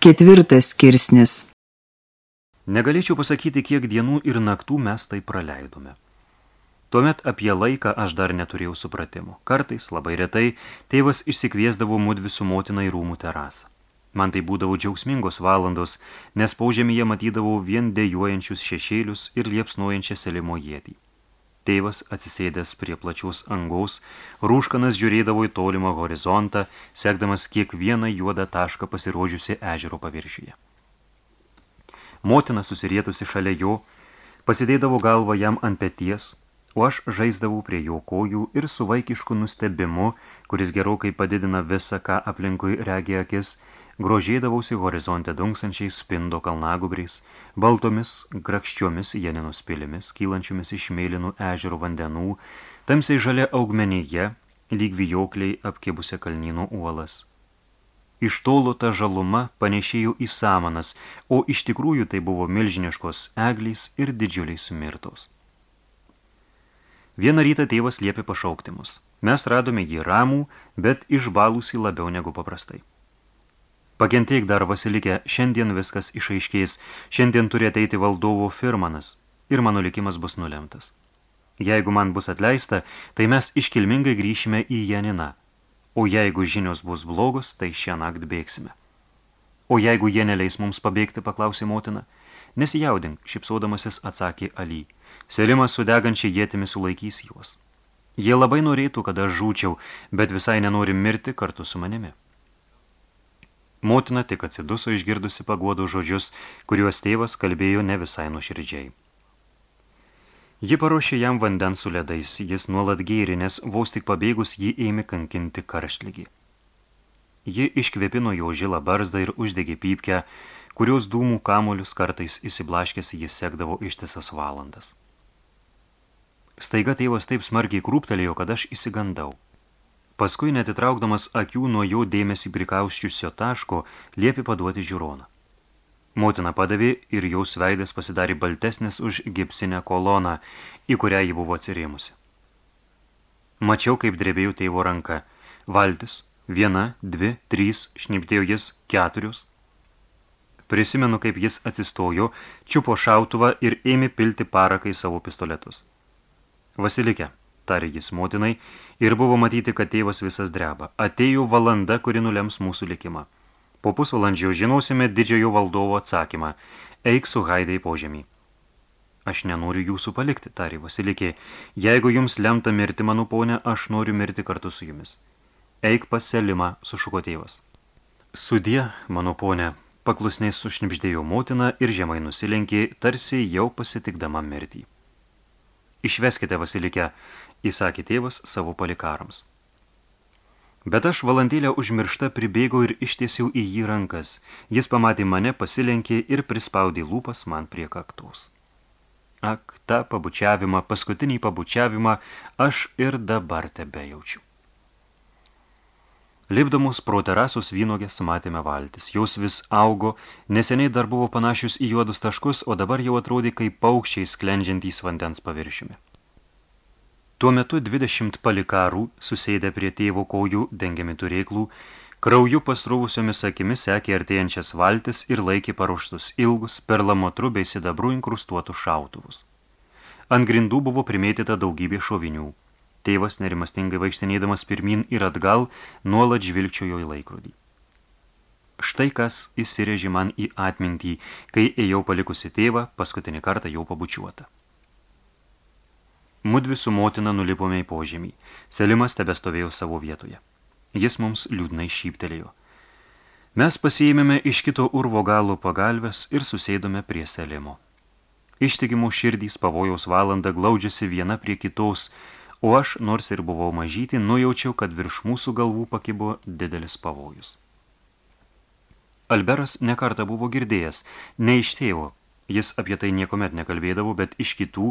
Ketvirtas skirsnis Negalėčiau pasakyti, kiek dienų ir naktų mes tai praleidome. Tuomet apie laiką aš dar neturėjau supratimo. Kartais, labai retai, tėvas išsikviesdavo mudvi su motina į rūmų terasą. Man tai būdavo džiaugsmingos valandos, nes paužėmėje matydavau vien dejuojančius šešėlius ir liepsnojančią selimo jėtį. Tėvas, atsisėdęs prie plačiaus angaus, rūškanas žiūrėdavo į tolimą horizontą, sekdamas kiekvieną juodą tašką pasirodžiusi ežero paviršiuje. Motina susirietusi šalia jo, pasidėdavo galvą jam ant peties, o aš žaisdavau prie jo kojų ir su vaikišku nustebimu, kuris gerokai padidina visą, ką aplinkui regė akis, grožėdavausi horizonte dunksančiais spindo kalnagubriais, baltomis grakščiomis Jeninos pilimis, kylančiomis iš mėlynų ežerų vandenų, tamsiai žalia augmenyje, lyg vijokliai apkibusią kalnynų uolas. Iš tolo ta žaluma panešėjo į samanas, o iš tikrųjų tai buvo milžiniškos eglys ir didžiuliai sumirtos. Vieną rytą tėvas liepė pašaukti mus. Mes radome jį ramų, bet išbalusį labiau negu paprastai. Pagentėk dar, Vasilikė, šiandien viskas išaiškės, šiandien turi ateiti valdovo firmanas ir mano likimas bus nulemtas. Jeigu man bus atleista, tai mes iškilmingai grįšime į Janiną, o jeigu žinios bus blogos, tai šią naktį bėgsime. O jeigu jie neleis mums pabėgti, paklausė motina, nesijaudink, šipsodamasis atsakė Ali. Selimas su degančia jėtimi sulaikys juos. Jie labai norėtų, kad aš žūčiau, bet visai nenori mirti kartu su manimi. Motina tik atsiduso išgirdusi paguodų žodžius, kuriuos tėvas kalbėjo ne visai nuoširdžiai. Ji paruošė jam vandens su ledais, jis nuolat gėri, nes vos tik pabėgus jį ėmė kankinti karštlygį. Ji iškvėpino jo žilą barzdą ir uždegė pypkę, kurios dūmų kamolius kartais įsiblaškęs jis sekdavo ištisas valandas. Staiga tėvas taip smarkiai krūptelėjo, kad aš įsigandau. Paskui, netitraukdamas akių nuo jo dėmesį prikauščiusio taško, liepi paduoti žiūroną. Motina padavė ir jaus veidas pasidarė baltesnis už gipsinę koloną, į kurią ji buvo atsirėmusi. Mačiau, kaip drebėjo tėvo ranka. Valtis, viena, dvi, trys, šniptėjo jis, keturius. Prisimenu, kaip jis atsistojo, čiupo šautuvą ir ėmė pilti parakai savo pistoletus. Vasilikė, tarė jis motinai, ir buvo matyti, kad tėvas visas dreba. Atėjo valanda, kuri nulems mūsų likimą. Po pusvalandžio žinosime didžiojo valdovo atsakymą. Eik su Haidai požemį. Aš nenoriu jūsų palikti, tarė Vasilikė. Jeigu jums lemta mirti, mano ponė, aš noriu mirti kartu su jumis. Eik pas Selimą, sušuko tėvas. Sudie, mano ponė, paklusniai sušnipždėjo motina ir žemai nusilenkė, tarsi jau pasitikdama mirtį. Išveskite Vasilikę, įsakė tėvas savo palikarams. Bet aš valandėlę užmiršta pribėgau ir ištiesiau į jį rankas. Jis pamatė mane, pasilenkė ir prispaudė lūpas man prie kaktos. Ak, tą pabučiavimą, paskutinį pabučiavimą aš ir dabar tebejaučiu. Lipdamus pro terasos vynogės matėme valtis. Jos vis augo, neseniai dar buvo panašius į juodus taškus, o dabar jau atrodė kaip paukščiai sklendžiantys vandens paviršiumi. Tuo metu dvidešimt palikarų, susėdę prie tėvo kojų, dengiami turėklų, krauju pasrūvusiomis akimis sekė artėjančias valtis ir laikė paruoštus ilgus, per lamotru bei sidabrų inkrustuotus šautuvus. Ant grindų buvo primėtyta daugybė šovinių. Tėvas nerimastingai vaikštinėdamas pirmin ir atgal, nuolat žvilgčiojo į laikrodį. Štai kas įsirėži man į atmintį, kai ėjau palikusi tėvą, paskutinį kartą jau pabučiuotą. Mudvi su motina nulipome į požemį. Selimas tebestovėjo savo vietoje. Jis mums liūdnai šyptelėjo. Mes pasiėmėme iš kito urvo galo pagalbės ir susėdome prie Selimo. Ištikimų širdys pavojaus valandą glaudžiasi viena prie kitos, o aš, nors ir buvau mažyti, nujaučiau, kad virš mūsų galvų pakibo didelis pavojus. Alberas nekartą buvo girdėjęs, ne iš tėvo, Jis apie tai niekomet nekalbėdavo, bet iš kitų,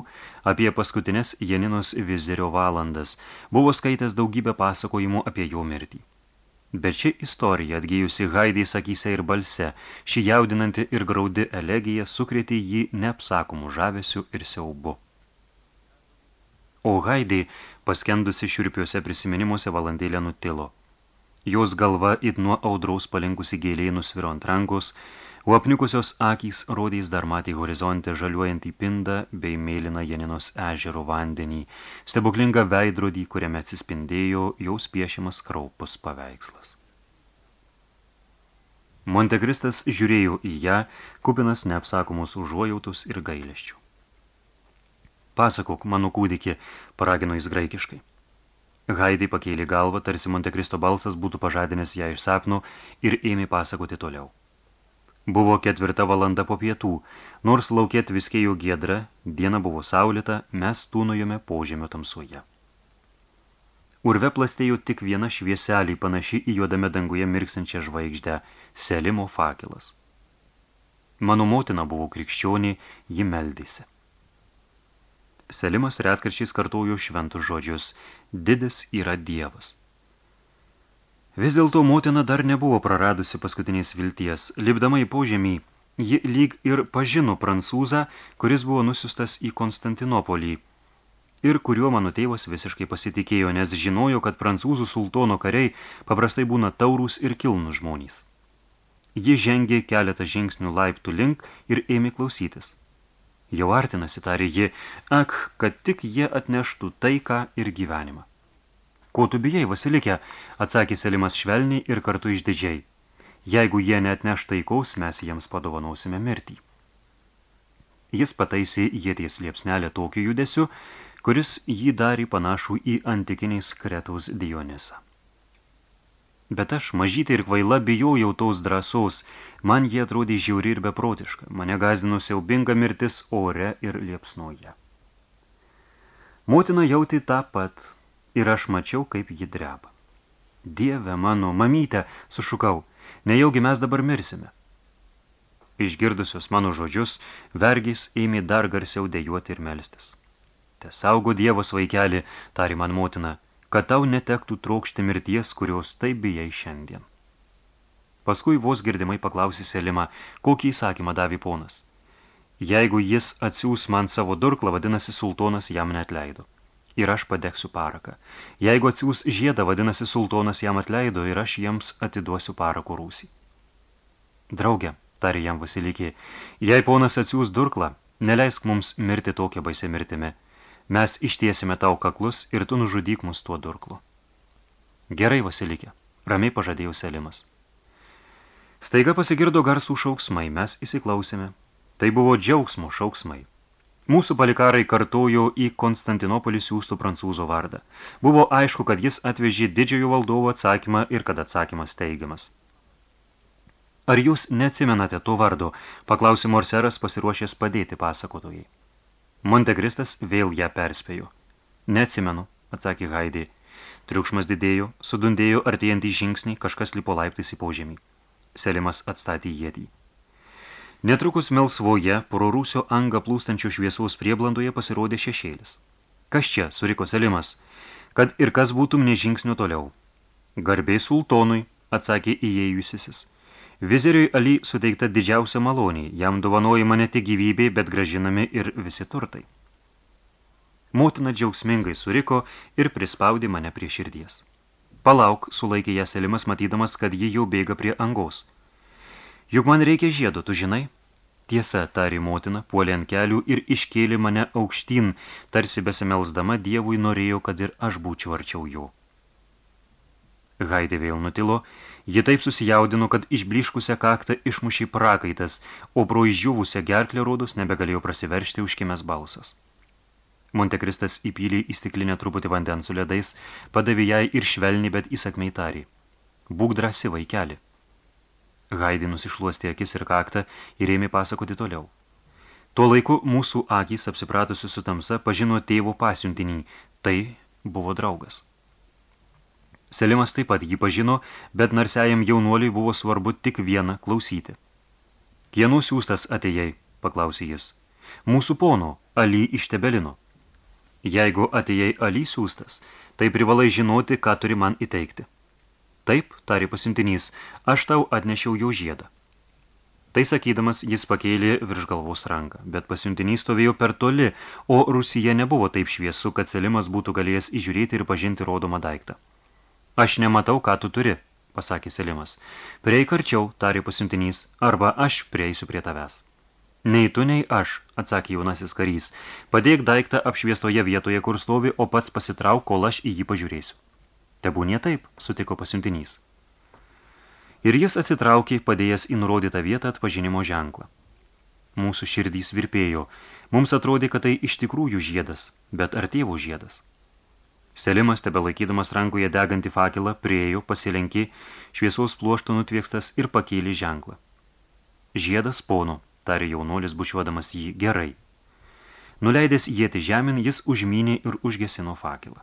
apie paskutinės Janinos vizirio valandas, buvo skaitęs daugybę pasakojimų apie jo mirtį. Bet ši istorija, atgyjusi Haidai sakyse ir balse, ši jaudinanti ir graudi elegija sukrėtė jį neapsakomų žavesių ir siaubu. O Haidai, paskendusi šiurpiuose prisiminimuose valandėlę nutilo. Jos galva it nuo audraus palinkusi gėliai nusviro ant rankos, o apniukusios akys rodys dar matė horizonte žaliuojantį pindą bei mėlyną Janinos ežero vandenį, stebuklingą veidrodį, kuriame atsispindėjo jaus piešimas kraupus paveikslas. Montekristas žiūrėjo į ją, kupinas neapsakomos užuojautus ir gaileščių. Pasakok, mano kūdikį, paragino jis graikiškai. Haidai pakėlė galvą, tarsi Montekristo balsas būtų pažadinęs ją iš sapno ir ėmė pasakoti toliau. Buvo ketvirta valanda po pietų, nors laukėt viskėjo giedra, diena buvo saulėta, mes tūnojome požemio tamsoje. Urve plastėjo tik viena švieselį panaši į juodame danguje mirksančią žvaigždę – Selimo fakelas. Mano motina buvo krikščionė, ji meldėsi. Selimas retkarčiais kartojo šventus žodžius – didis yra dievas. Vis dėlto motina dar nebuvo praradusi paskutinės vilties. Lipdama į požemį, ji lyg ir pažino prancūzą, kuris buvo nusiustas į Konstantinopolį ir kuriuo mano tėvas visiškai pasitikėjo, nes žinojo, kad prancūzų sultono kariai paprastai būna taurūs ir kilnų žmonės. Ji žengė keletą žingsnių laiptų link ir ėmė klausytis. Jau artinasi, tarė ji, ak, kad tik jie atneštų taiką ir gyvenimą. Ko tu bijai, Vasilikė, atsakė Selimas švelniai ir kartu išdidžiai. Jeigu jie neatneš taikaus, mes jiems padovanosime mirtį. Jis pataisė jėties liepsnelę tokiu judesiu, kuris jį darė panašų į antikiniais Kretaus Dionisą. Bet aš, mažytė ir kvaila, bijojau tos drąsos. Man jie atrodė žiauri ir beprotiška. Mane gazdino siaubinga mirtis ore ir liepsnoje. Motina jauti tą pat ir aš mačiau, kaip ji dreba. Dieve mano, mamyte, sušukau, nejaugi mes dabar mirsime. Išgirdusios mano žodžius, vergys ėmė dar garsiau dejuoti ir melstis. Te saugo Dievos vaikelį, tari man motina, kad tau netektų trokšti mirties, kurios taip bijai šiandien. Paskui vos girdimai paklausė Selimą, kokį įsakymą davė ponas. Jeigu jis atsiūs man savo durklą, vadinasi, sultonas jam neatleido. Ir aš padegsiu paraką. Jeigu atsiūs žiedą, vadinasi, sultonas jam atleido ir aš jiems atiduosiu parako rūsį. Drauge, tarė jam Vasilikė, jei ponas atsiūs durklą, neleisk mums mirti tokią baisę mirtimi – Mes ištiesime tau kaklus ir tu nužudyk mus tuo durklu. Gerai, Vasilikė, ramiai pažadėjo Selimas. Staiga pasigirdo garsų šauksmai, mes įsiklausėme. Tai buvo džiaugsmo šauksmai. Mūsų palikarai kartojo į Konstantinopolį siūstų prancūzo vardą. Buvo aišku, kad jis atvežė didžiojo valdovo atsakymą ir kad atsakymas teigiamas. Ar jūs neatsimenate to vardo, paklausė Morseras pasiruošęs padėti pasakotojai. Montegristas vėl ją perspėjo. Neatsimenu, atsakė Haidė. Triukšmas didėjo, sudundėjo artėjantį žingsnį, kažkas lipo laiptais į požemį. Selimas atstatė jėdį. Netrukus melsvoje, pro rūsio angą plūstančių šviesaus prieblandoje pasirodė šešėlis. Kas čia, suriko Selimas, kad ir kas būtum ne žingsnių toliau. Garbiai sultonui, atsakė įėjusisis. Viziriui Ali suteikta didžiausia malonė, jam dovanojama ne tik gyvybė, bet gražinami ir visi turtai. Motina džiaugsmingai suriko ir prispaudė mane prie širdies. Palauk, sulaikė ją Selimas, matydamas, kad ji jau bėga prie angos. Juk man reikia žiedo, tu žinai? Tiesa, tari motina, puolė ant kelių ir iškėlė mane aukštyn, tarsi besimelsdama dievui norėjo, kad ir aš būčiau arčiau jo. Haidė vėl nutilo Ji taip susijaudino, kad išbliškusią kaktą išmušė prakaitas, o pro išdžiūvusią gerklę rodus nebegalėjo prasiveršti užkimęs balsas. Montekristas įpylė į stiklinę truputį vandens su ledais, padavė jai ir švelni, bet įsakmei tarė. Būk drąsi, vaikeli. Haidį nusišluostė akis ir kaktą ir ėmė pasakoti toliau. Tuo laiku mūsų akys, apsipratusi su tamsa, pažino tėvo pasiuntinį. Tai buvo draugas. Selimas taip pat jį pažino, bet narsiajam jaunuoliui buvo svarbu tik vieną klausyti. Kienų siūstas atėjai, paklausė jis. Mūsų pono, Ali iš Tebelino. Jeigu atėjai Ali siūstas, tai privalai žinoti, ką turi man įteikti. Taip, tarė pasintinys, aš tau atnešiau jau žiedą. Tai sakydamas, jis pakėlė virš galvos ranką, bet pasiuntinys stovėjo per toli, o Rusija nebuvo taip šviesu, kad Selimas būtų galėjęs įžiūrėti ir pažinti rodomą daiktą. Aš nematau, ką tu turi, pasakė Selimas. Prieik arčiau, tarė pasiuntinys, arba aš prieisiu prie tavęs. Nei tu, nei aš, atsakė jaunasis karys. Padėk daiktą apšviestoje vietoje, kur stovi, o pats pasitrauk, kol aš į jį pažiūrėsiu. Tebūnė taip, sutiko pasiuntinys. Ir jis atsitraukė, padėjęs į nurodytą vietą atpažinimo ženklą. Mūsų širdys virpėjo. Mums atrodė, kad tai iš tikrųjų žiedas, bet ar tėvo žiedas? Selimas, tebe laikydamas rankoje degantį fakilą, priejo, pasilenkė, šviesaus pluošto nutviekstas ir pakėlė ženklą. Žiedas pono, tarė jaunuolis bučiuodamas jį gerai. Nuleidęs jėti žemин, jis užmynė ir užgesino fakilą.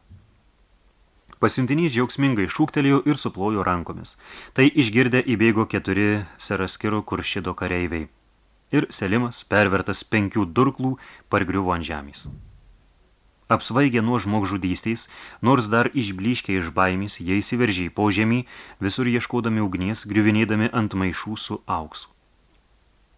Pasiuntinys džiaugsmingai šūktelėjo ir suplojo rankomis. Tai išgirdę įbėgo keturi seraskiro kuršido kareiviai. Ir Selimas, pervertas penkių durklų, pargriuvo ant žemės. Apsvaigę nuo žmogžudystės, nors dar išbliškę iš baimės, jie įsiveržė po žemį, visur ieškodami ugnies, griuvinėdami ant maišų su auksu.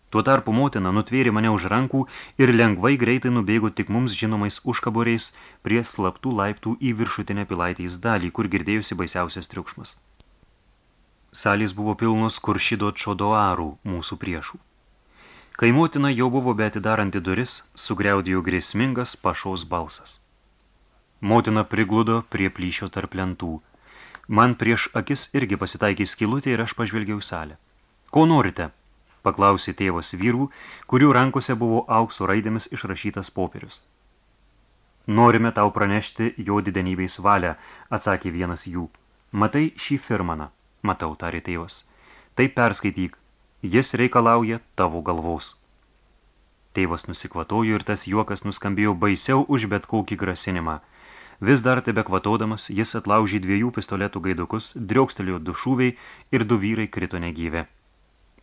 Tuo tarpu motina nutvėrė mane už rankų ir lengvai greitai nubėgo tik mums žinomais užkaboriais prie slaptų laiptų į viršutinę pilaitės dalį, kur girdėjusi baisiausias triukšmas. Salės buvo pilnos kuršido čodoarų mūsų priešų. Kai motina jau buvo betidaranti duris, sugriaudėjo grėsmingas pašaus balsas. Motina prigludo prie plyšio tarp lentų. Man prieš akis irgi pasitaikė skilutė ir aš pažvelgiau salę. Ko norite? Paklausė tėvas vyrų, kurių rankose buvo aukso raidėmis išrašytas popierius. Norime tau pranešti jo didenybės valią, atsakė vienas jų. Matai šį firmaną, matau, tarė tėvas. Tai perskaityk, jis reikalauja tavo galvos. Tėvas nusikvatojo ir tas juokas nuskambėjo baisiau už bet kokį grasinimą. Vis dar tebe kvatodamas, jis atlaužė dviejų pistoletų gaidukus, driokstelėjo du šūviai ir du vyrai krito negyvę.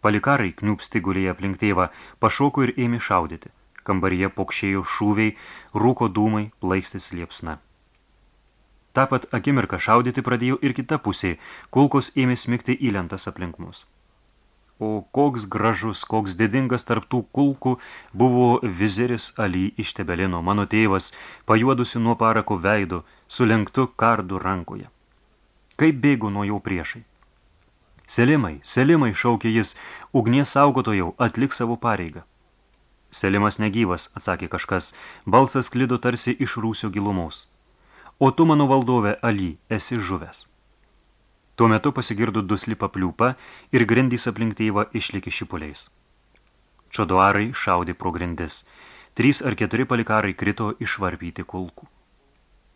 Palikarai kniupsti gulėje aplink tėvą, pašoko ir ėmė šaudyti. Kambaryje pokšėjo šūviai, rūko dūmai, plaikstis liepsna. Ta pat akimirką šaudyti pradėjo ir kita pusė, kulkos ėmė smigti į lentas aplink mus. O koks gražus, koks didingas tarptų kulkų buvo viziris Ali iš Tebelino, mano tėvas, pajuodusi nuo parako veido, sulenktu kardu rankoje. Kaip bėgo nuo jau priešai. Selimai, Selimai, šaukė jis, ugnies saugotojau, atlik savo pareigą. Selimas negyvas, atsakė kažkas, balsas klido tarsi iš rūsio gilumos. O tu, mano valdove, Ali, esi žuvęs. Tuo metu pasigirdo dusli papliūpa ir grindys aplink tėvą išlikė šipuliais. Čodoarai šaudė pro grindis. Trys ar keturi palikarai krito išvarpyti kulkų.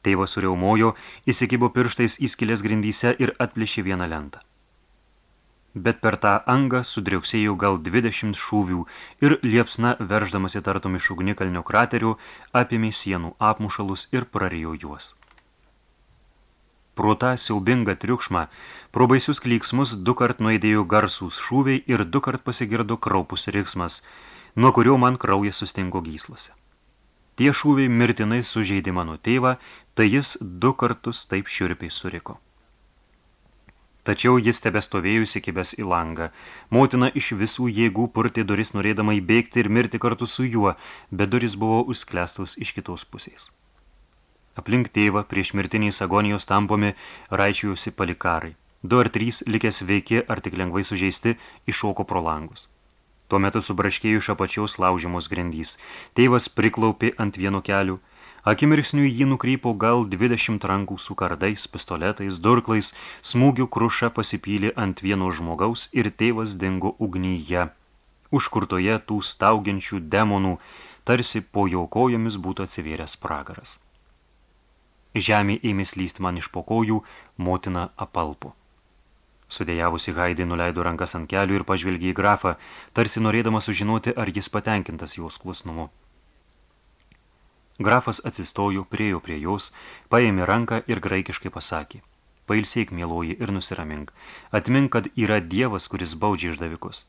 Tėvas suriaumojo, įsikibo pirštais įskilės grindyse ir atplėšė vieną lentą bet per tą angą sudriauksėjo gal 20 šūvių ir liepsna, verždamasi tartum iš ugnikalnio kraterių, apėmė sienų apmušalus ir prarijo juos. Pro tą siaubingą triukšmą, pro baisius klyksmus du kart nuėdėjo garsūs šūviai ir du kart pasigirdo kraupus riksmas, nuo kurio man kraujas sustingo gyslose. Tie šūviai mirtinai sužeidė mano tėvą, tai jis du kartus taip šiurpiai suriko. Tačiau jis tebestovėjo įsikibęs į langą. Motina iš visų jėgų purtė duris norėdama įbėgti ir mirti kartu su juo, bet duris buvo užsklestos iš kitos pusės. Aplink tėvą prieš mirtiniais agonijos tampomi raičiujosi palikarai. Du ar trys likęs veikė ar tik lengvai sužeisti iššoko pro langus. Tuo metu subraškėjo iš apačiaus laužimos grindys. Tėvas priklaupė ant vieno kelių, Akimirksniu jį nukrypo gal dvidešimt rankų su kardais, pistoletais, durklais, smūgių kruša pasipylė ant vieno žmogaus ir tėvas dingo ugnyje. Užkurtoje tų staugiančių demonų, tarsi po jo kojomis būtų atsivėręs pragaras. Žemė ėmė slyst man iš pokojų, motina apalpo. Sudėjavusi Haidai nuleido rankas ant kelių ir pažvelgė į grafą, tarsi norėdama sužinoti, ar jis patenkintas jos klusnumu. Grafas atsistojo, priejo prie jos, paėmė ranką ir graikiškai pasakė. Pailsėk, mieloji, ir nusiramink. Atmink, kad yra Dievas, kuris baudžia išdavikus.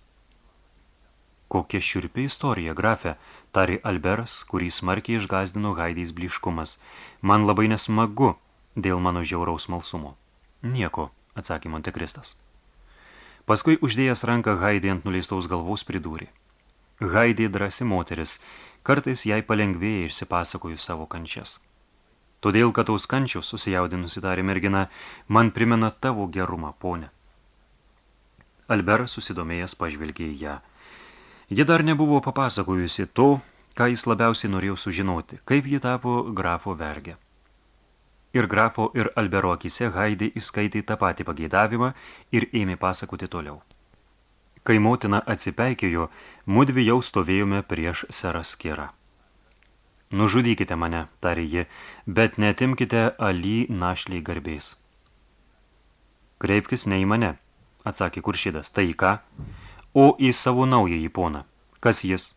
Kokia šiurpi istorija, grafė, tari Alberas, kurį smarkiai išgazdino Haidės bliškumas. Man labai nesmagu dėl mano žiauraus malsumo. Nieko, atsakė Montekristas. Paskui uždėjęs ranką Haidė ant nuleistaus galvos pridūrė. Haidė drasi moteris, Kartais jai palengvėja išsipasakoju savo kančias. Todėl, kad taus kančios, susijaudinusi tarė mergina, man primena tavo gerumą, ponė. Alberas susidomėjęs pažvelgė į ją. Ji dar nebuvo papasakojusi to, ką jis labiausiai norėjo sužinoti, kaip ji tapo grafo vergė. Ir grafo ir Albero akise Haidai įskaitė tą patį pageidavimą ir ėmė pasakoti toliau. Kai motina atsipeikėjo, mudvi jau stovėjome prieš seras kierą. Nužudykite mane, tarė ji, bet netimkite Ali našliai garbės. Kreipkis ne į mane, atsakė kuršydas, tai ką? O į savo naująjį poną. Kas jis?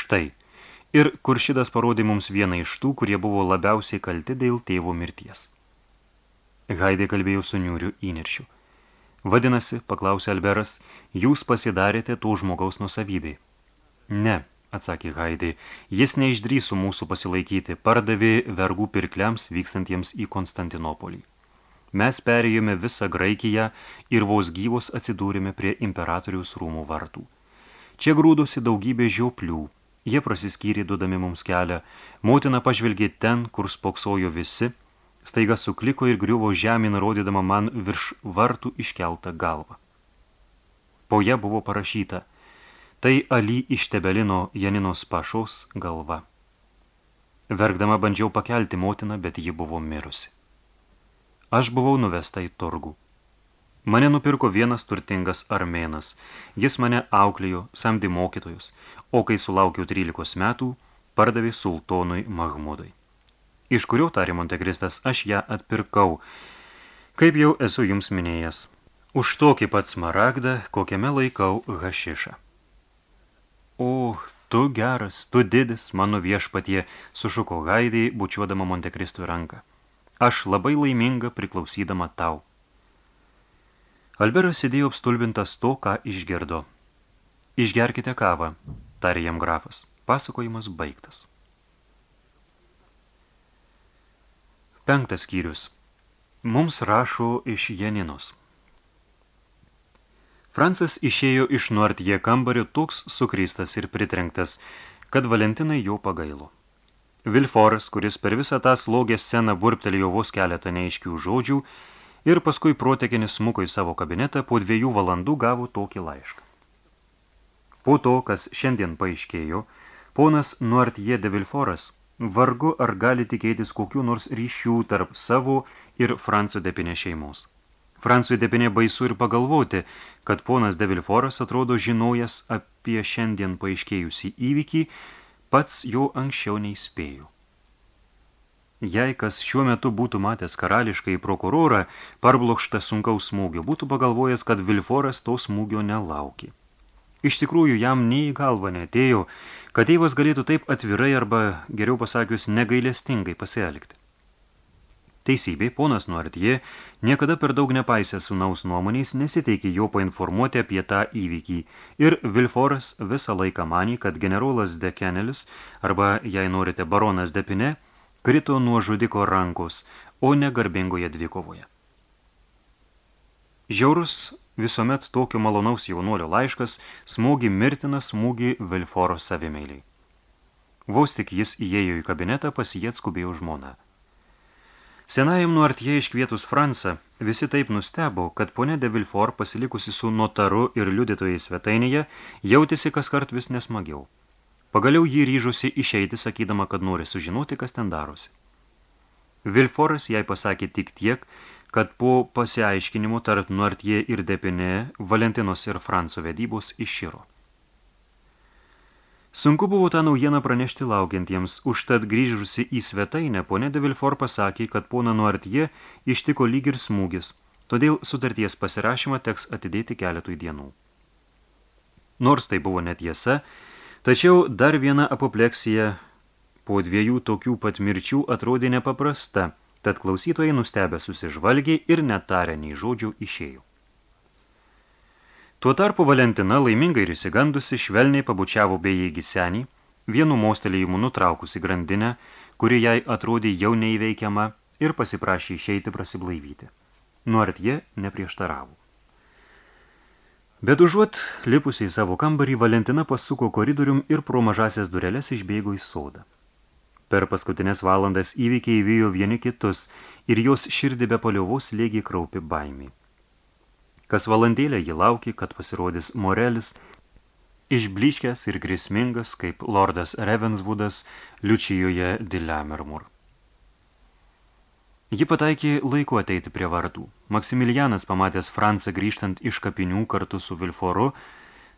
Štai. Ir kuršydas parodė mums vieną iš tų, kurie buvo labiausiai kalti dėl tėvo mirties. Haidė kalbėjo su niuriu įniršiu. Vadinasi, paklausė Alberas, jūs pasidarėte to žmogaus nusavybei. Ne, atsakė Haidė, jis neišdrįsų mūsų pasilaikyti, pardavė vergų pirkliams vykstantiems į Konstantinopolį. Mes perėjome visą Graikiją ir vos gyvos atsidūrėme prie imperatoriaus rūmų vartų. Čia grūdosi daugybė žioplių, jie prasiskyrė duodami mums kelią, motina pažvelgė ten, kur spoksojo visi, staiga sukliko ir griuvo žemyn, rodydama man virš vartų iškeltą galvą. Po ją buvo parašyta, tai Ali iš Tebelino Janinos pašos galva. Verkdama bandžiau pakelti motiną, bet ji buvo mirusi. Aš buvau nuvesta į turgų. Mane nupirko vienas turtingas armėnas. Jis mane auklėjo, samdė mokytojus, o kai sulaukiau 13 metų, pardavė sultonui Mahmudai. Iš kurio, tarė Montekristas, aš ją atpirkau, kaip jau esu jums minėjęs, už tokį pat smaragdą, kokiame laikau hašišą. O, tu geras, tu didis, mano viešpatie, sušuko Haidai, bučiuodama Montekristui ranką. Aš labai laiminga priklausydama tau. Alberas sėdėjo apstulbintas to, ką išgirdo. Išgerkite kavą, tarė jam grafas. Pasakojimas baigtas. Penktas skyrius. Mums rašo iš Janinos. Francas išėjo iš nuartie kambario toks sukrystas ir pritrenktas, kad Valentinai jo pagailo. Vilforas, kuris per visą tą slogę sceną burptelėjo vos keletą neaiškių žodžių ir paskui protekinis smuko į savo kabinetą, po dviejų valandų gavo tokį laišką. Po to, kas šiandien paaiškėjo, ponas Nuartie de Vilforas vargu ar gali tikėtis kokių nors ryšių tarp savo ir Franco Depinė šeimos. Francui Depinė baisu ir pagalvoti, kad ponas de Vilforas atrodo žinojas apie šiandien paaiškėjusį įvykį, pats jo anksčiau neįspėjo. Jei kas šiuo metu būtų matęs karališkai prokurorą, parblokštą sunkaus smūgio, būtų pagalvojęs, kad Vilforas to smūgio nelaukė. Iš tikrųjų, jam nei į galvą netėjo, kad tėvas galėtų taip atvirai arba, geriau pasakius, negailestingai pasielgti. Teisybė, ponas Nuartie niekada per daug nepaisė sunaus nuomonės, nesiteikė jo painformuoti apie tą įvykį ir Vilforas visą laiką manį, kad generolas de Kenelis, arba, jei norite, baronas de Pine, krito nuo žudiko rankos, o ne garbingoje dvikovoje. Žiaurus visuomet tokio malonaus jaunuolio laiškas smūgi mirtiną smūgį Vilforo savimeiliai. Vos tik jis įėjo į kabinetą, pas jį atskubėjo žmona. Senajam nuartie iškvietus Fransą, visi taip nustebo, kad ponė de Vilfort pasilikusi su notaru ir liudytojai svetainėje, jautėsi kas kart vis nesmagiau. Pagaliau jį ryžusi išeiti, sakydama, kad nori sužinoti, kas ten darosi. Vilforas jai pasakė tik tiek, kad po pasiaiškinimo tarp Nuartie ir Depinė Valentinos ir Franco vedybos išširo. Sunku buvo tą naujieną pranešti laukiantiems, užtat grįžusi į svetainę, ponė de Vilfor pasakė, kad pona Nuartie ištiko lyg ir smūgis, todėl sutarties pasirašymą teks atidėti keletui dienų. Nors tai buvo netiesa, tačiau dar viena apopleksija po dviejų tokių pat mirčių atrodė nepaprasta, tad klausytojai nustebę susižvalgė ir netarę nei žodžių išėjo. Tuo tarpu Valentina laimingai ir įsigandusi švelniai pabučiavo bejėgį senį, vienu mostelėjimu nutraukusi grandinę, kuri jai atrodė jau neįveikiama ir pasiprašė išeiti prasiblaivyti. Nuart jie neprieštaravo. Bet užuot lipusi į savo kambarį, Valentina pasuko koridorium ir pro mažasias dureles išbėgo į sodą. Per paskutinės valandas įvykiai įvyjo vieni kitus ir jos širdį be paliovos lėgiai kraupi baimiai. Kas valandėlę jį laukė, kad pasirodys Morelis, išbliškęs ir grėsmingas, kaip lordas Ravenswoodas Liučijoje Dilamermur. Ji pataikė laiku ateiti prie vardų. Maksimilianas, pamatęs Francą grįžtant iš kapinių kartu su Vilforu,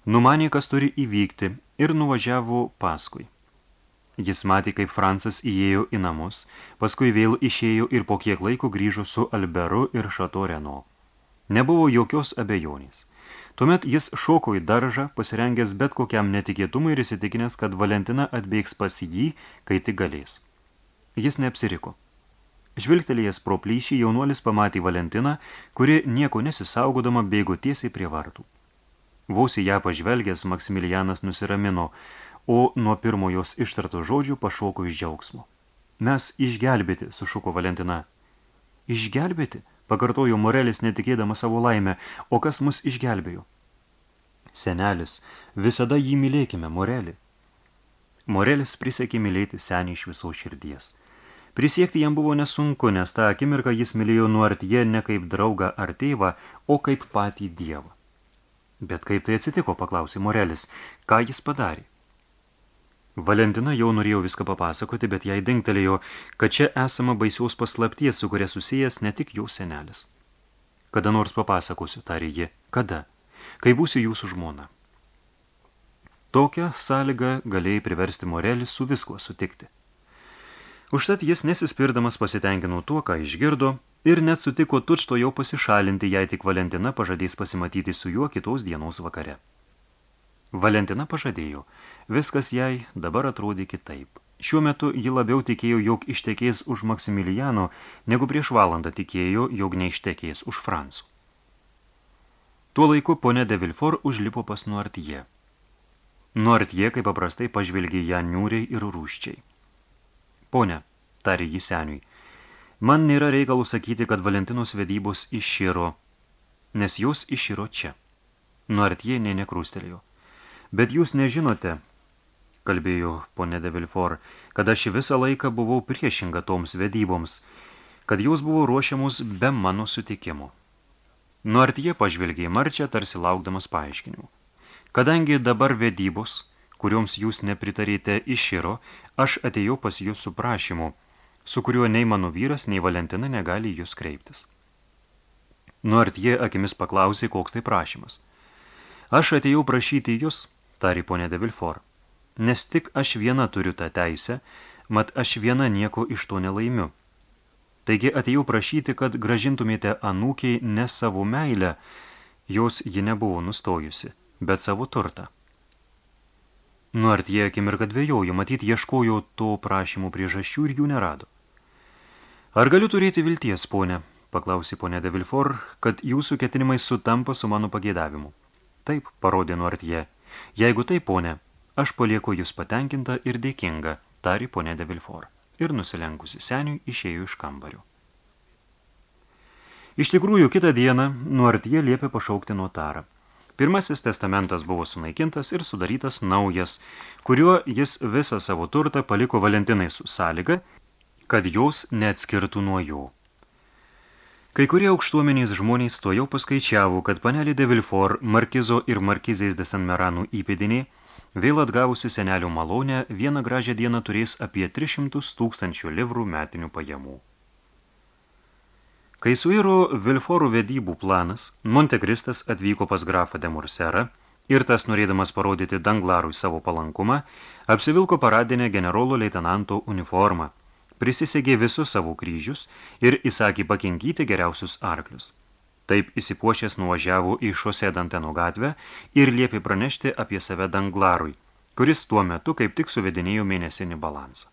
numanė, kas turi įvykti ir nuvažiavo paskui. Jis matė, kaip Francas įėjo į namus, paskui vėl išėjo ir po kiek laiko grįžo su Alberu ir Šato Reno. Nebuvo jokios abejonės. Tuomet jis šoko į daržą, pasirengęs bet kokiam netikėtumui ir įsitikinęs, kad Valentina atbėgs pas jį, kai tik galės. Jis neapsiriko. Žvilgtelėjęs pro plyšį, jaunuolis pamatė Valentiną, kuri nieko nesisaugodama bėgo tiesiai prie vartų. Vos į ją pažvelgęs, Maksimilianas nusiramino, o nuo pirmojos ištarto žodžių pašoko iš džiaugsmo. Mes išgelbėti, sušuko Valentina. Išgelbėti? Pakartojo Morelis netikėdama savo laimę, o kas mus išgelbėjo? Senelis, visada jį mylėkime, Morelį. Morelis prisiekė mylėti senį iš viso širdies. Prisiekti jam buvo nesunku, nes tą akimirką jis mylėjo nuartie ne kaip draugą ar tėvą, o kaip patį dievą. Bet kaip tai atsitiko, paklausė Morelis, ką jis padarė? Valentina jau norėjo viską papasakoti, bet jai dingtelėjo, kad čia esama baisiaus paslapties, su kuria susijęs ne tik jau senelis. Kada nors papasakosiu, tarė ji. Kada? Kai būsiu jūsų žmona. Tokią sąlygą galėjai priversti Morelį su viskuo sutikti. Užtat jis nesispirdamas pasitenkino tuo, ką išgirdo, ir net sutiko tučto jau pasišalinti, jei tik Valentina pažadės pasimatyti su juo kitos dienos vakare. Valentina pažadėjo, viskas jai dabar atrodė kitaip. Šiuo metu ji labiau tikėjo, jog ištekės už Maksimiliano, negu prieš valandą tikėjo, jog neištekės už Fransų. Tuo laiku ponė de Vilfor užlipo pas Nuartie. Nuartie, kaip paprastai, pažvelgė ją niūriai ir rūščiai. Pone, tarė jį seniui, man nėra reikalų sakyti, kad Valentinos vedybos iširo, nes jūs iširo čia. Nuartie nė nekrūstelėjo. Bet jūs nežinote, kalbėjo ponė de Vilfor, kad aš visą laiką buvau priešinga toms vedyboms, kad jūs buvo ruošiamus be mano sutikimo. Nuartie pažvelgė marčią, tarsi laukdamas paaiškinimų. Kadangi dabar vedybos – kurioms jūs nepritarėte iširo, aš atėjau pas jūs su prašymu, su kuriuo nei mano vyras, nei Valentina negali jūs kreiptis. Nuart jie akimis paklausė, koks tai prašymas. Aš atėjau prašyti jūs, tari ponė de Vilfor, nes tik aš viena turiu tą teisę, mat aš viena nieko iš to nelaimiu. Taigi atėjau prašyti, kad gražintumėte anūkiai ne savo meilę, jos ji nebuvo nustojusi, bet savo turtą. Nuart jie akimirką dvėjojo, matyt, ieškojo to prašymų priežasčių ir jų nerado. Ar galiu turėti vilties, ponė, paklausė ponė de Vilfor, kad jūsų ketinimai sutampa su mano pagėdavimu. Taip, parodė Nuart jie. Jeigu taip, ponė, aš palieku jūs patenkinta ir dėkinga, tari ponė de Vilfor. Ir nusilenkusi seniui išėjo iš kambario. Iš tikrųjų, kitą dieną Nuart jie liepė pašaukti notarą. Pirmasis testamentas buvo sunaikintas ir sudarytas naujas, kuriuo jis visą savo turtą paliko Valentinai su sąlyga, kad jos neatskirtų nuo jo. Kai kurie aukštuomenys žmonės to jau paskaičiavo, kad panelį de Vilfor, Markizo ir Markizės de San Meranų įpėdiniai, vėl atgavusi senelio malonę, vieną gražią dieną turės apie 300 tūkstančių livrų metinių pajamų. Kai suiro Vilforų vedybų planas, Montekristas atvyko pas grafą de Morserą ir tas, norėdamas parodyti Danglarui savo palankumą, apsivilko paradinę generolo leitenanto uniformą, prisisegė visus savo kryžius ir įsakė pakinkyti geriausius arklius. Taip įsipuošęs nuvažiavo į šose Danteno gatvę ir liepė pranešti apie save Danglarui, kuris tuo metu kaip tik suvedinėjo mėnesinį balansą.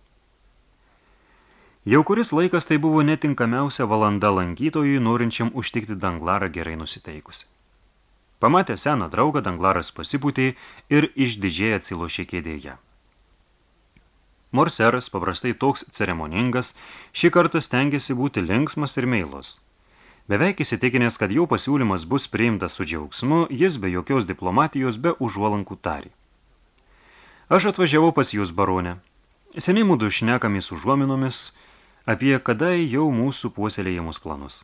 Jau kuris laikas tai buvo netinkamiausia valanda lankytojui, norinčiam užtikti Danglarą gerai nusiteikusi. Pamatė seną draugą, Danglaras pasipūtė ir išdidžiai atsilošė kėdėje. Morseras, paprastai toks ceremoningas, šį kartą stengiasi būti linksmas ir meilos. Beveik įsitikinęs, kad jau pasiūlymas bus priimtas su džiaugsmu, jis be jokios diplomatijos, be užuolankų tarį. Aš atvažiavau pas jūs, baronė. Seniai mūdu šnekamis užuominomis, apie kada jau mūsų puoselėjimus planus.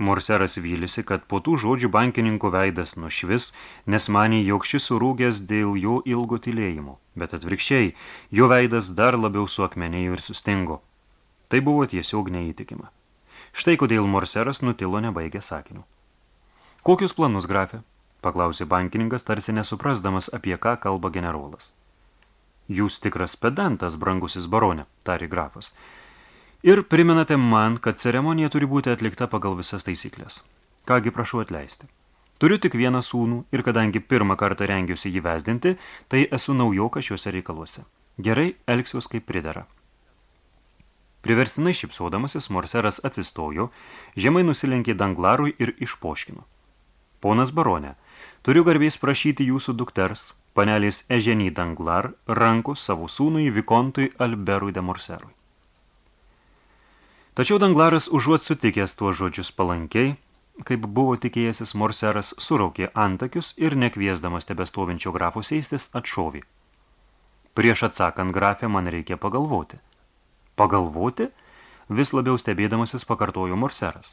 Morseras vylisi, kad po tų žodžių bankininko veidas nušvis, nes manė, jog šis surūgęs dėl jo ilgo tylėjimo, bet atvirkščiai, jo veidas dar labiau suakmenėjo ir sustingo. Tai buvo tiesiog neįtikima. Štai kodėl Morseras nutilo nebaigę sakinių. Kokius planus, grafė? paklausė bankininkas, tarsi nesuprasdamas, apie ką kalba generolas. Jūs tikras pedantas, brangusis baronė, tari grafas. Ir primenate man, kad ceremonija turi būti atlikta pagal visas taisyklės. Kągi prašau atleisti. Turiu tik vieną sūnų ir kadangi pirmą kartą rengiusi jį vesdinti, tai esu naujokas šiuose reikaluose. Gerai elgsiuos kaip pridara. Priverstinai šipsodamasis, Morseras atsistojo, žemai nusilenkė danglarui ir išpoškino. Ponas baronė, turiu garbės prašyti jūsų dukters, panelės Eženį Danglar, rankos savo sūnui Vikontui Alberui de Morserui. Tačiau Danglaras užuot sutikęs tuos žodžius palankiai, kaip buvo tikėjęsis Morseras, suraukė antakius ir nekviesdamas tebestovinčio grafo seistis atšovė. Prieš atsakant grafę man reikia pagalvoti. Pagalvoti? Vis labiau stebėdamasis pakartojo Morseras.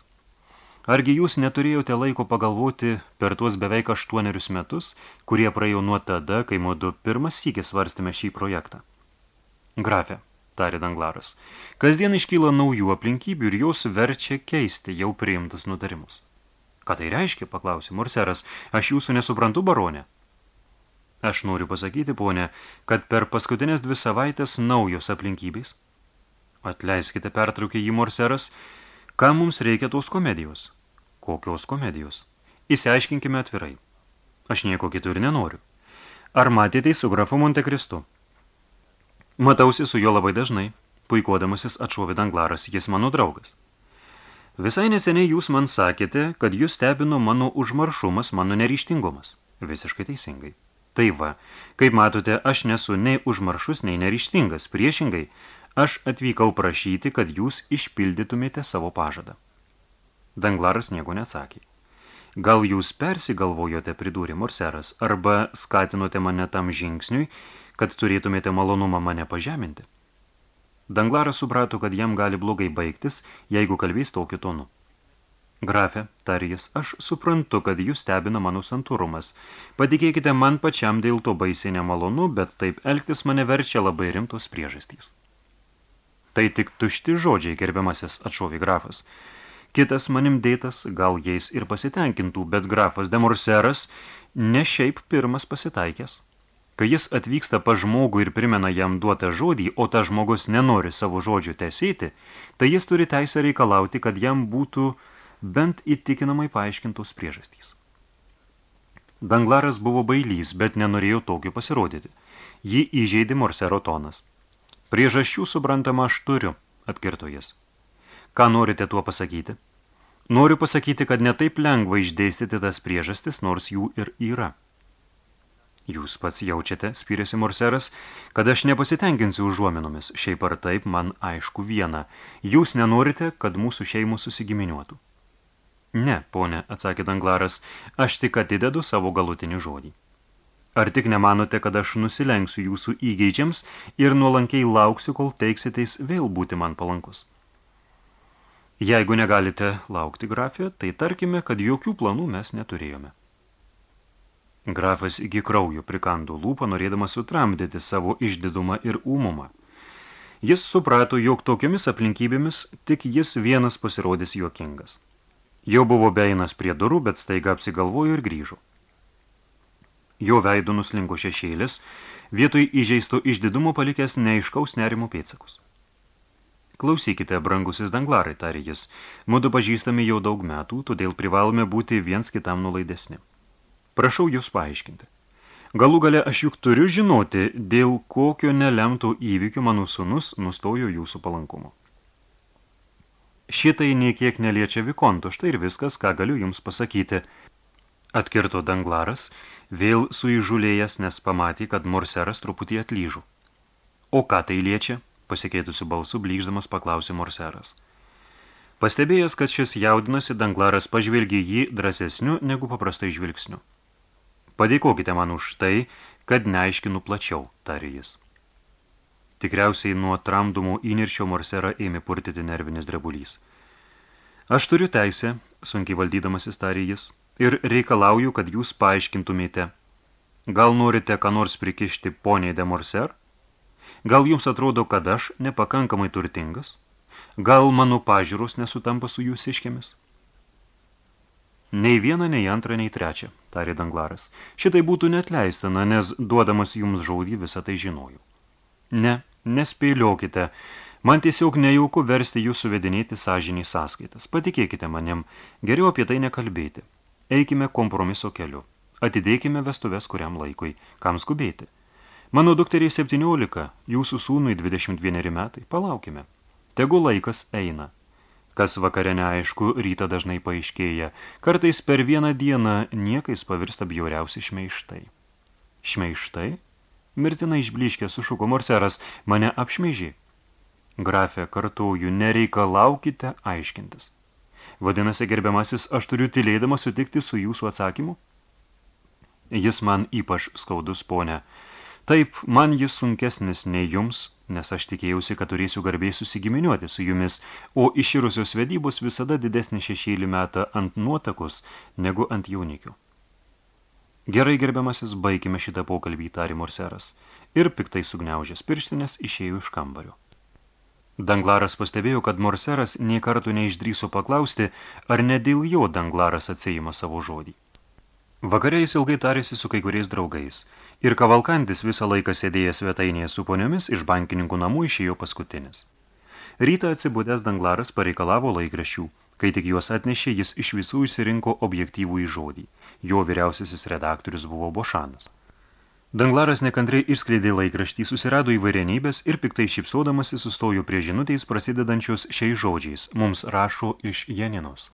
Argi jūs neturėjote laiko pagalvoti per tuos beveik aštuonerius metus, kurie praėjo nuo tada, kai modu pirmas sykis svarstėme šį projektą? Grafė, tarė Danglaras. Kasdien iškyla naujų aplinkybių ir jos verčia keisti jau priimtus nutarimus. Ką tai reiškia, paklausė Morseras, aš jūsų nesuprantu, baronė. Aš noriu pasakyti, ponė, kad per paskutinės dvi savaitės naujos aplinkybės. Atleiskite, pertraukė jį Morseras, ką mums reikia tos komedijos? Kokios komedijos? Įsiaiškinkime atvirai. Aš nieko kitur nenoriu. Ar matėte su grafu Montekristu? Matausi su juo labai dažnai, puikuodamasis atšovė danglaras, jis mano draugas. Visai neseniai jūs man sakėte, kad jūs stebino mano užmaršumas, mano neryštingumas. Visiškai teisingai. Tai va, kaip matote, aš nesu nei užmaršus, nei neryštingas. Priešingai, aš atvykau prašyti, kad jūs išpildytumėte savo pažadą. Danglaras nieko neatsakė. Gal jūs persigalvojote, pridūrė Morseras, arba skatinote mane tam žingsniui, kad turėtumėte malonumą mane pažeminti. Danglaras suprato, kad jam gali blogai baigtis, jeigu kalbės tokiu tonu. Grafe, tarijas, aš suprantu, kad jūs stebina mano santūrumas. Patikėkite man pačiam dėl to baisiai nemalonu, bet taip elgtis mane verčia labai rimtos priežastys. Tai tik tušti žodžiai, gerbiamasis, atšovė grafas. Kitas manim dėtas, gal jais ir pasitenkintų, bet grafas Demorseras ne šiaip pirmas pasitaikęs. Kai jis atvyksta pa žmogų ir primena jam duotą žodį, o ta žmogus nenori savo žodžių tesėti, tai jis turi teisę reikalauti, kad jam būtų bent įtikinamai paaiškintos priežastys. Danglaras buvo bailys, bet nenorėjo tokio pasirodyti. Jį įžeidė Morsero tonas. Priežasčių suprantama aš turiu, atkirto jis. Ką norite tuo pasakyti? Noriu pasakyti, kad netaip lengva išdėstyti tas priežastis, nors jų ir yra. Jūs pats jaučiate, spyrėsi Morseras, kad aš nepasitenkinsiu užuominomis, šiaip ar taip man aišku viena. Jūs nenorite, kad mūsų šeimų susigiminiuotų. Ne, ponė, atsakė Danglaras, aš tik atidedu savo galutinį žodį. Ar tik nemanote, kad aš nusilenksiu jūsų įgeidžiams ir nuolankiai lauksiu, kol teiksiteis vėl būti man palankus? Jeigu negalite laukti grafė, tai tarkime, kad jokių planų mes neturėjome. Grafas iki kraujo prikando lūpą, norėdamas sutramdyti savo išdidumą ir ūmumą. Jis suprato, jog tokiomis aplinkybėmis tik jis vienas pasirodys juokingas. Jau buvo beinas prie durų, bet staiga apsigalvojo ir grįžo. Jo veidu nuslinko šešėlis, vietoj įžeisto išdidumo palikęs neiškaus nerimo pėtsakus. Klausykite, brangusis danglarai, tarė jis, mudu pažįstame jau daug metų, todėl privalome būti viens kitam nulaidesni. Prašau jūs paaiškinti. Galų gale aš juk turiu žinoti, dėl kokio nelemto įvykio mano sunus nustojo jūsų palankumu. Šitai niekiek neliečia Vikonto, štai ir viskas, ką galiu jums pasakyti. Atkirto Danglaras, vėl suižulėjęs, nes pamatė, kad Morseras truputį atlyžų. O ką tai liečia? pasikeitusiu balsu blykždamas paklausė Morseras. Pastebėjęs, kad šis jaudinasi, Danglaras pažvelgė jį drąsesniu negu paprastai žvilgsniu. Padėkokite man už tai, kad neaiškinu plačiau, tarė jis. Tikriausiai nuo tramdomų įniršio morsera ėmė purtyti nervinis drebulys. Aš turiu teisę, sunkiai valdydamas įstarė jis, ir reikalauju, kad jūs paaiškintumėte. Gal norite ką nors prikišti poniai de Morser? Gal jums atrodo, kad aš nepakankamai turtingas? Gal mano pažiūros nesutampa su jūs iškėmis? Nei viena, nei antra, nei trečia, tarė Danglaras. Šitai būtų netleistina, nes duodamas jums žaudį visą tai žinojau. Ne, nespėliokite, Man tiesiog nejauku versti jūs suvedinėti sąžinį sąskaitas. Patikėkite manim, geriau apie tai nekalbėti. Eikime kompromiso keliu. Atidėkime vestuves kuriam laikui. Kam skubėti? Mano dukteriai 17, jūsų sūnui 21 metai. Palaukime. Tegu laikas eina. Kas vakare neaišku, ryta dažnai paaiškėja. Kartais per vieną dieną niekais pavirsta bjauriausi šmeištai. Šmeištai? Mirtina išbliškė sušuko morseras, mane apšmeižė. Grafė, kartuoju, nereikalaukite aiškintis. Vadinasi, gerbiamasis, aš turiu tylėdama sutikti su jūsų atsakymu? Jis man ypač skaudus, ponė. Taip, man jis sunkesnis nei jums, nes aš tikėjausi, kad turėsiu garbiai susigiminiuoti su jumis, o iširusios vedybos visada didesnį šešėlį metą ant nuotakos negu ant jaunikių. Gerai, gerbiamasis, baigime šitą pokalbį, tarė Morseras, ir piktai sugniaužęs pirštinės išėjo iš kambario. Danglaras pastebėjo, kad Morseras nei kartų neišdryso paklausti, ar ne dėl jo Danglaras atsėjimo savo žodį. Vakare jis ilgai tarėsi su kai kuriais draugais, ir kavalkandis visą laiką sėdėjęs svetainėje su poniomis iš bankininkų namų išėjo paskutinis. Rytą atsibudęs Danglaras pareikalavo laikraščių, kai tik juos atnešė, jis iš visų išsirinko objektyvų į žodį. Jo vyriausiasis redaktorius buvo Bošanas. Danglaras nekantriai išskleidė laikraštį, susirado įvairienybės ir piktai šipsodamasi sustojo prie žinutės prasidedančios šiais žodžiais. Mums rašo iš Janinos.